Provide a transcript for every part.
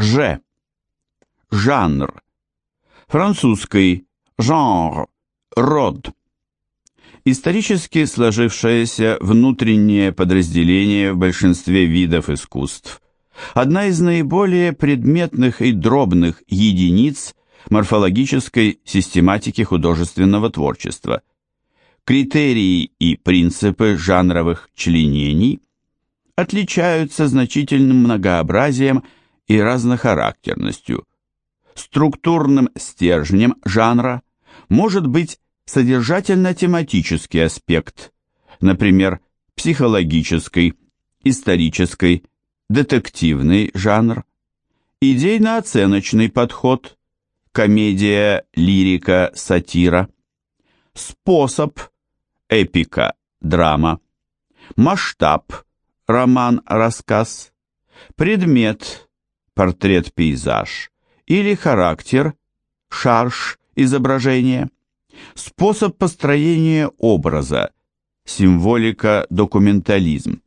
Ж. Жанр. Французский genre, род. Исторически сложившееся внутреннее подразделение в большинстве видов искусств. Одна из наиболее предметных и дробных единиц морфологической систематики художественного творчества. Критерии и принципы жанровых членений отличаются значительным многообразием и разнохарактерностью. Структурным стержнем жанра может быть содержательно-тематический аспект, например, психологический, исторический, детективный жанр, идейно-оценочный подход, комедия, лирика, сатира, способ, эпика, драма, масштаб, роман, рассказ, предмет, портрет, пейзаж или характер, шарж, изображение, способ построения образа, символика, документализм,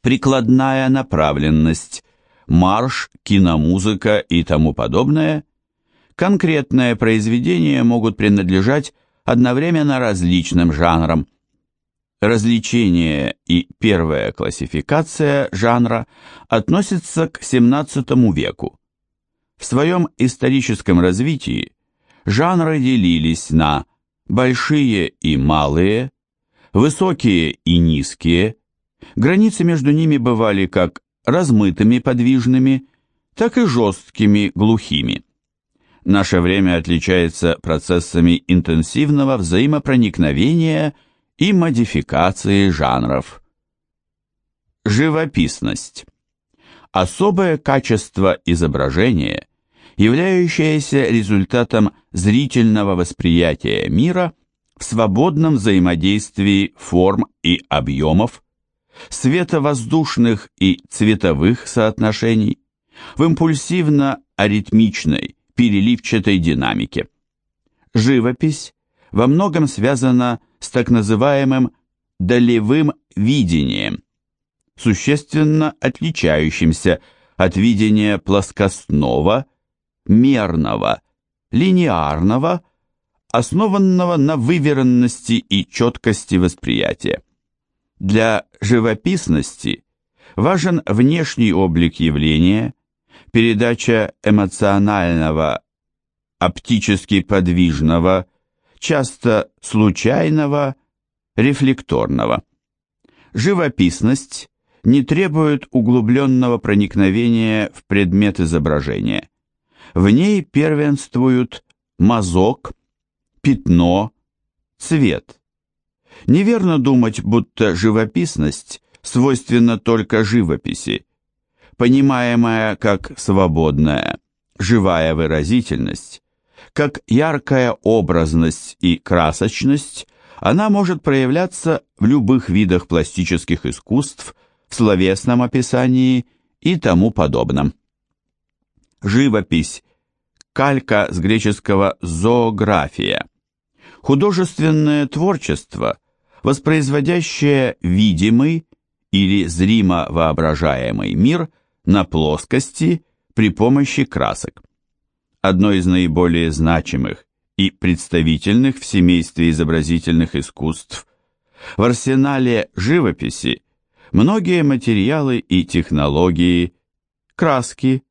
прикладная направленность, марш, киномузыка и тому подобное, конкретное произведение могут принадлежать одновременно различным жанрам. Развлечение и первая классификация жанра относятся к XVII веку. В своем историческом развитии жанры делились на большие и малые, высокие и низкие, границы между ними бывали как размытыми подвижными, так и жесткими глухими. Наше время отличается процессами интенсивного взаимопроникновения и модификации жанров. Живописность. Особое качество изображения, являющееся результатом зрительного восприятия мира в свободном взаимодействии форм и объемов, световоздушных и цветовых соотношений, в импульсивно-аритмичной, переливчатой динамике. Живопись во многом связана с так называемым долевым видением, существенно отличающимся от видения плоскостного, мерного, линеарного, основанного на выверенности и четкости восприятия. Для живописности важен внешний облик явления, передача эмоционального, оптически подвижного, часто случайного, рефлекторного. Живописность не требует углубленного проникновения в предмет изображения. В ней первенствуют мазок, пятно, цвет. Неверно думать, будто живописность свойственна только живописи, понимаемая как свободная, живая выразительность, как яркая образность и красочность, она может проявляться в любых видах пластических искусств, в словесном описании и тому подобном. Живопись, калька с греческого «зоография», художественное творчество, воспроизводящее видимый или зримо воображаемый мир – на плоскости при помощи красок. Одно из наиболее значимых и представительных в семействе изобразительных искусств. В арсенале живописи многие материалы и технологии, краски,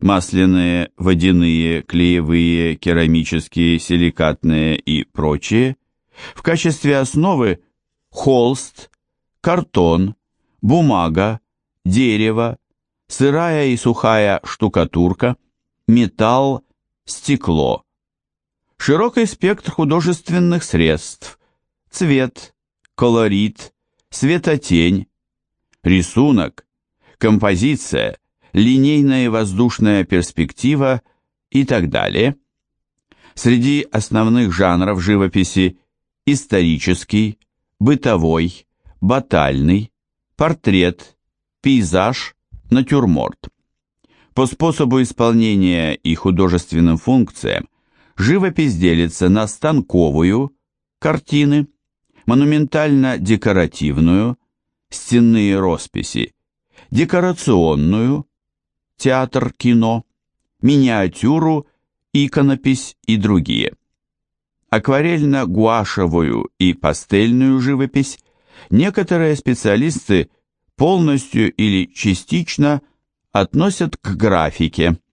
масляные, водяные, клеевые, керамические, силикатные и прочие, в качестве основы холст, картон, бумага, дерево, сырая и сухая штукатурка, металл, стекло. Широкий спектр художественных средств, цвет, колорит, светотень, рисунок, композиция, линейная и воздушная перспектива и так далее. Среди основных жанров живописи исторический, бытовой, батальный, портрет, пейзаж, натюрморт. По способу исполнения и художественным функциям живопись делится на станковую, картины, монументально-декоративную, стенные росписи, декорационную, театр, кино, миниатюру, иконопись и другие. Акварельно-гуашевую и пастельную живопись некоторые специалисты полностью или частично относят к графике –